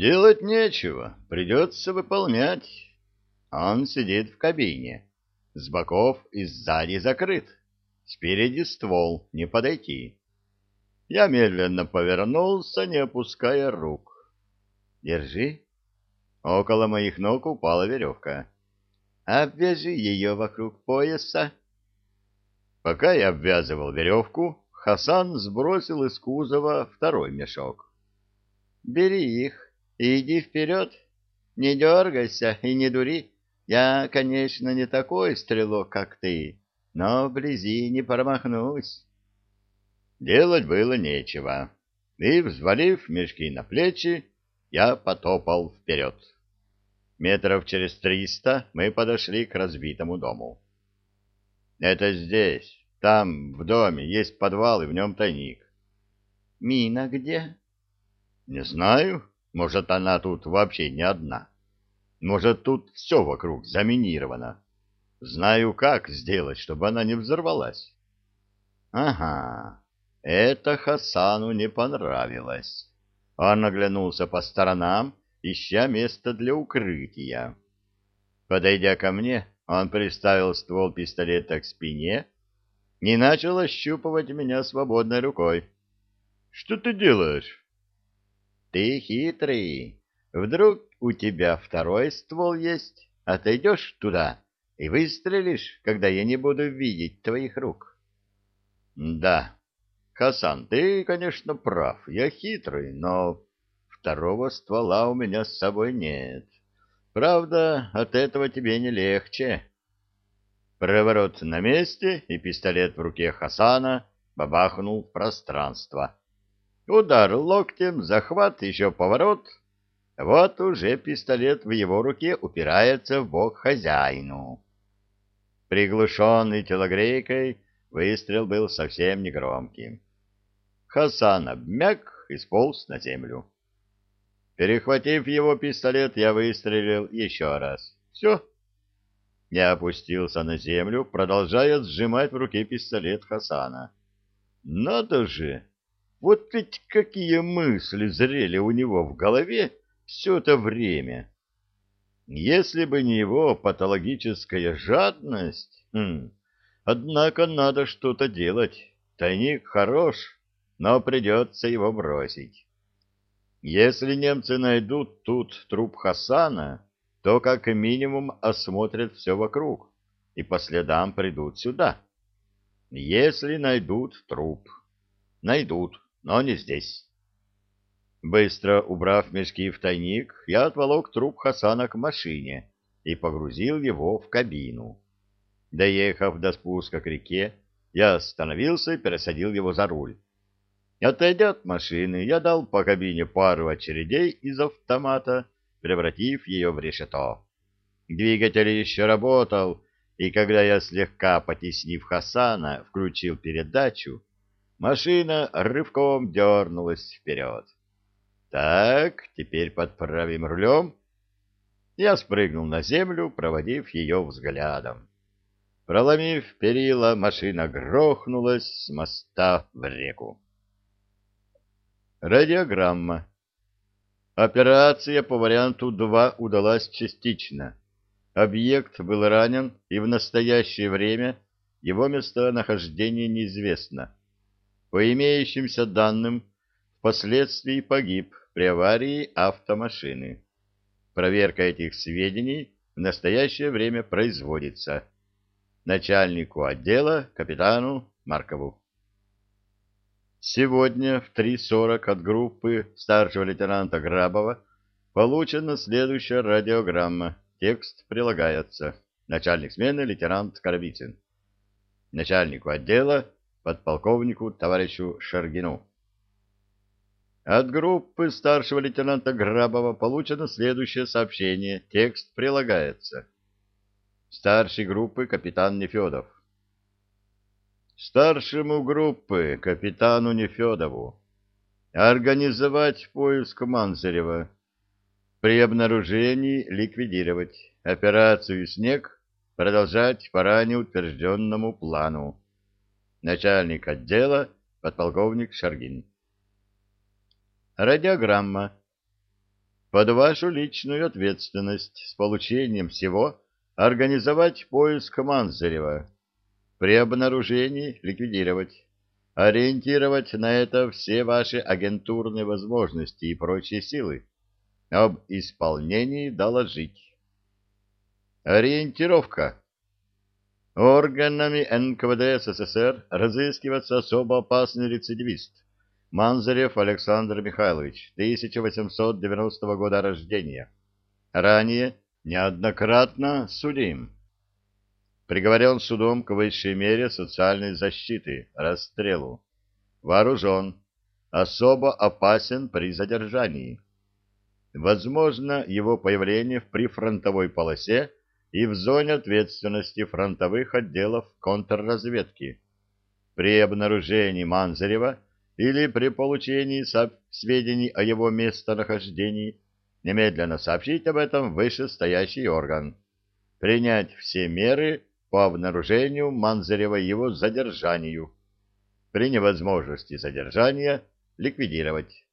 Делать нечего, придется выполнять. Он сидит в кабине. С боков и сзади закрыт. Спереди ствол, не подойти. Я медленно повернулся, не опуская рук. Держи. Около моих ног упала веревка. Обвяжи ее вокруг пояса. Пока я обвязывал веревку, Хасан сбросил из кузова второй мешок. «Бери их и иди вперед. Не дергайся и не дури. Я, конечно, не такой стрелок, как ты, но вблизи не промахнусь». Делать было нечего, и, взвалив мешки на плечи, я потопал вперед. Метров через триста мы подошли к разбитому дому. «Это здесь». Там, в доме, есть подвал и в нем тайник. — Мина где? — Не знаю. Может, она тут вообще не одна. Может, тут все вокруг заминировано. Знаю, как сделать, чтобы она не взорвалась. — Ага, это Хасану не понравилось. Он оглянулся по сторонам, ища место для укрытия. Подойдя ко мне, он приставил ствол пистолета к спине не начал ощупывать меня свободной рукой. — Что ты делаешь? — Ты хитрый. Вдруг у тебя второй ствол есть? Отойдешь туда и выстрелишь, когда я не буду видеть твоих рук. — Да. Хасан, ты, конечно, прав. Я хитрый, но второго ствола у меня с собой нет. Правда, от этого тебе не легче. Проворот на месте, и пистолет в руке Хасана бабахнул в пространство. Удар локтем, захват, еще поворот. Вот уже пистолет в его руке упирается в бок хозяину. Приглушенный телогрейкой, выстрел был совсем негромким. Хасан обмяк и сполз на землю. Перехватив его пистолет, я выстрелил еще раз. Все, я опустился на землю, продолжая сжимать в руке пистолет Хасана. Надо же! Вот ведь какие мысли зрели у него в голове все это время! Если бы не его патологическая жадность... Хм, однако надо что-то делать. Тайник хорош, но придется его бросить. Если немцы найдут тут труп Хасана то как минимум осмотрят все вокруг и по следам придут сюда. Если найдут труп. Найдут, но не здесь. Быстро убрав мешки в тайник, я отволок труп Хасана к машине и погрузил его в кабину. Доехав до спуска к реке, я остановился и пересадил его за руль. Отойдя от машины, я дал по кабине пару очередей из автомата превратив ее в решето. Двигатель еще работал, и когда я, слегка потеснив Хасана, включил передачу, машина рывком дернулась вперед. «Так, теперь подправим рулем». Я спрыгнул на землю, проводив ее взглядом. Проломив перила, машина грохнулась с моста в реку. Радиограмма Операция по варианту 2 удалась частично. Объект был ранен, и в настоящее время его местонахождение неизвестно. По имеющимся данным, впоследствии погиб при аварии автомашины. Проверка этих сведений в настоящее время производится. Начальнику отдела капитану Маркову. Сегодня в 3.40 от группы старшего лейтенанта Грабова получена следующая радиограмма. Текст прилагается. Начальник смены лейтенант Коробицын. Начальнику отдела подполковнику товарищу Шаргину. От группы старшего лейтенанта Грабова получено следующее сообщение. Текст прилагается. Старший группы капитан Нефедов старшему группы, капитану Нефедову, организовать поиск Манзарева, при обнаружении ликвидировать, операцию «Снег» продолжать по ранее утвержденному плану. Начальник отдела подполковник Шаргин. Радиограмма. под вашу личную ответственность с получением всего организовать поиск Манзарева, при обнаружении ликвидировать, ориентировать на это все ваши агентурные возможности и прочие силы, об исполнении доложить. Ориентировка. Органами НКВД СССР разыскивается особо опасный рецидивист Манзарев Александр Михайлович, 1890 года рождения. Ранее неоднократно судим. Приговорен судом к высшей мере социальной защиты, расстрелу. Вооружен. Особо опасен при задержании. Возможно его появление в прифронтовой полосе и в зоне ответственности фронтовых отделов контрразведки. При обнаружении Манзарева или при получении сведений о его местонахождении немедленно сообщить об этом вышестоящий орган. Принять все меры по обнаружению Манзарева и его задержанию. При невозможности задержания ликвидировать.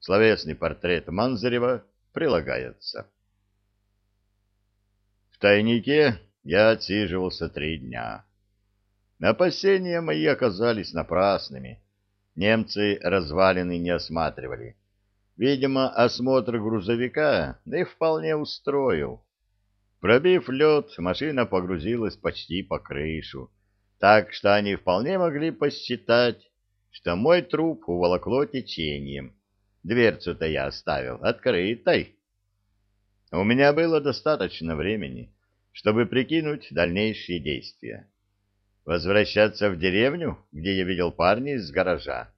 Словесный портрет Манзарева прилагается тайнике я отсиживался три дня. Опасения мои оказались напрасными. Немцы развалины не осматривали. Видимо, осмотр грузовика да и вполне устроил. Пробив лед, машина погрузилась почти по крышу, так что они вполне могли посчитать, что мой труп уволокло течением. Дверцу-то я оставил открытой. У меня было достаточно времени, чтобы прикинуть дальнейшие действия. Возвращаться в деревню, где я видел парня из гаража?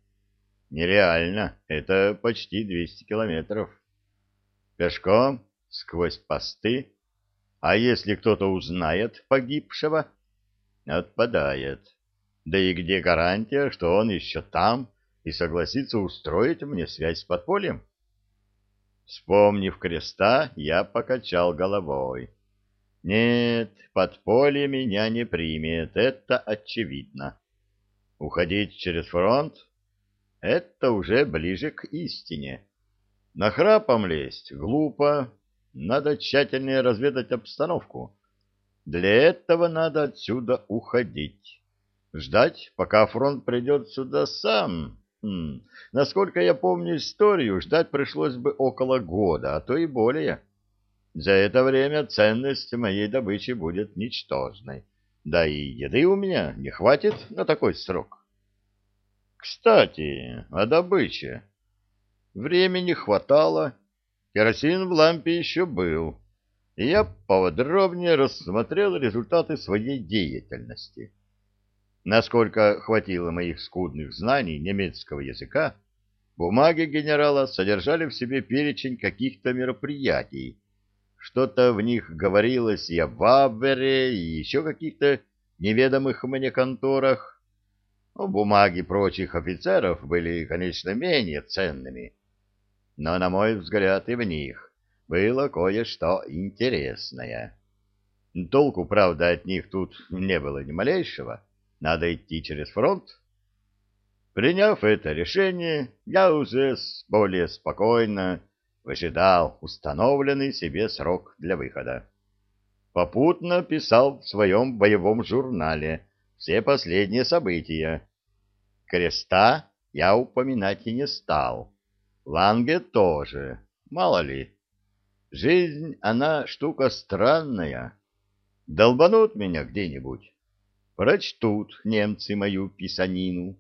Нереально, это почти 200 километров. Пешком, сквозь посты. А если кто-то узнает погибшего? Отпадает. Да и где гарантия, что он еще там и согласится устроить мне связь с подпольем? Вспомнив креста, я покачал головой. Нет, подполье меня не примет, это очевидно. Уходить через фронт — это уже ближе к истине. На храпом лезть глупо, надо тщательнее разведать обстановку. Для этого надо отсюда уходить. Ждать, пока фронт придет сюда сам, Хм, насколько я помню историю, ждать пришлось бы около года, а то и более. За это время ценность моей добычи будет ничтожной. Да и еды у меня не хватит на такой срок. Кстати, о добыче. Времени хватало, керосин в лампе еще был, и я поподробнее рассмотрел результаты своей деятельности. Насколько хватило моих скудных знаний немецкого языка, бумаги генерала содержали в себе перечень каких-то мероприятий. Что-то в них говорилось и о Вабере, и еще каких-то неведомых мне конторах. Но бумаги прочих офицеров были, конечно, менее ценными. Но, на мой взгляд, и в них было кое-что интересное. Толку, правда, от них тут не было ни малейшего. Надо идти через фронт. Приняв это решение, я уже более спокойно выжидал установленный себе срок для выхода. Попутно писал в своем боевом журнале все последние события. Креста я упоминать и не стал. Ланге тоже, мало ли. Жизнь, она штука странная. Долбанут меня где-нибудь, Прочтут немцы мою писанину,